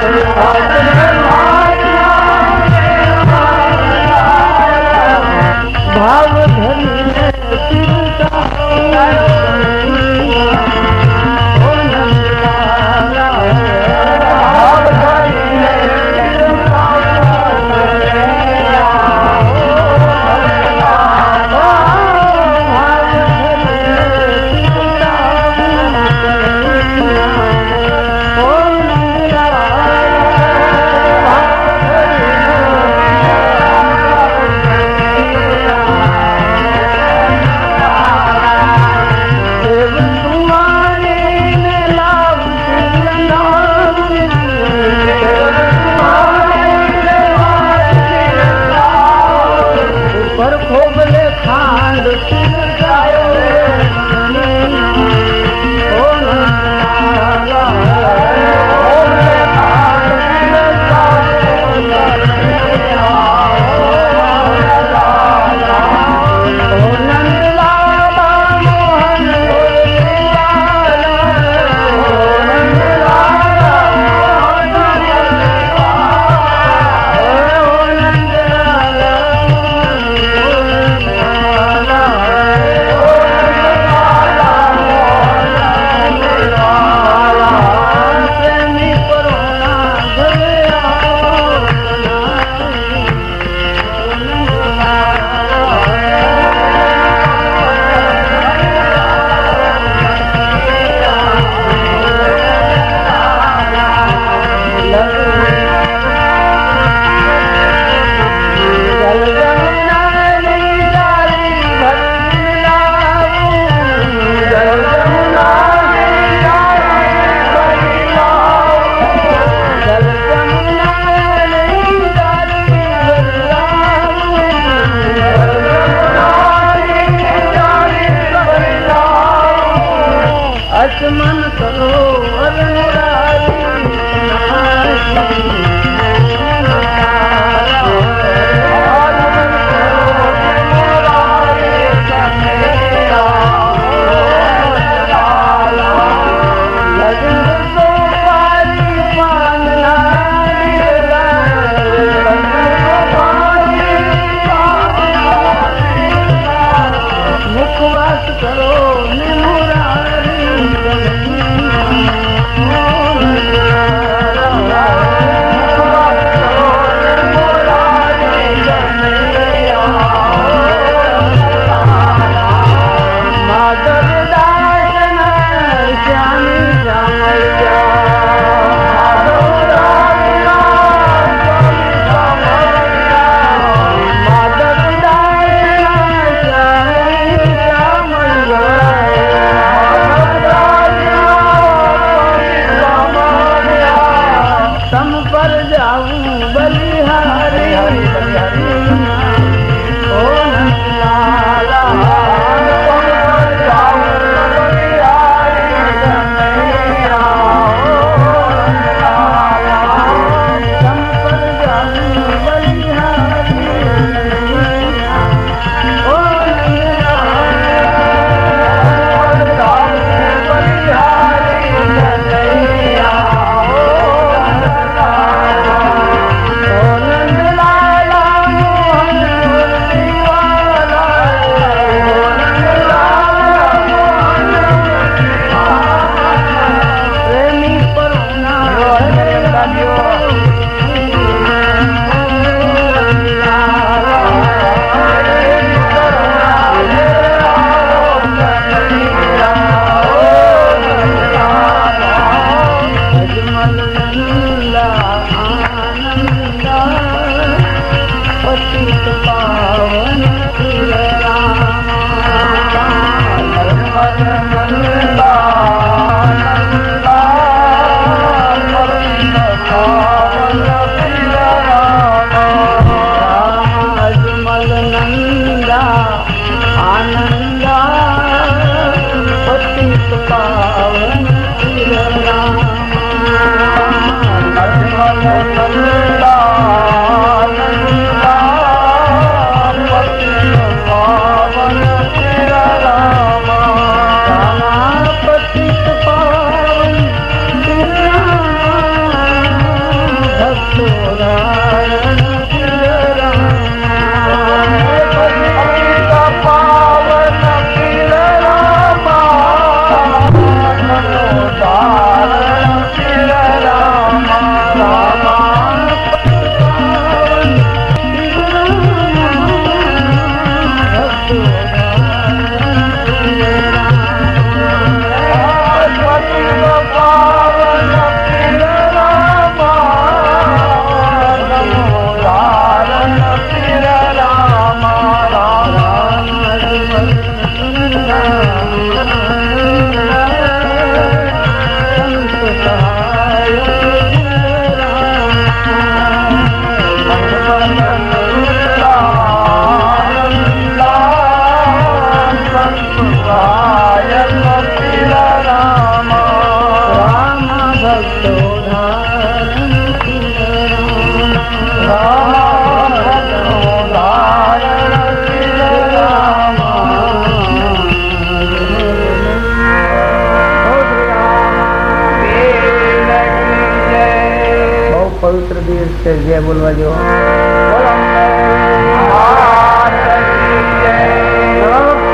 اللہ पतित पावन પવિત્ર દિવસ છે જે બોલવા જેવો. નમઃ